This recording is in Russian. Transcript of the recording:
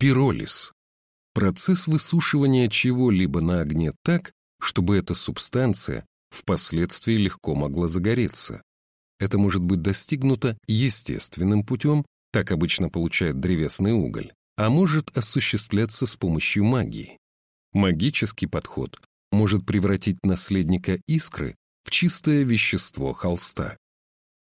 Пиролиз – процесс высушивания чего-либо на огне так, чтобы эта субстанция впоследствии легко могла загореться. Это может быть достигнуто естественным путем, так обычно получает древесный уголь, а может осуществляться с помощью магии. Магический подход может превратить наследника искры в чистое вещество холста.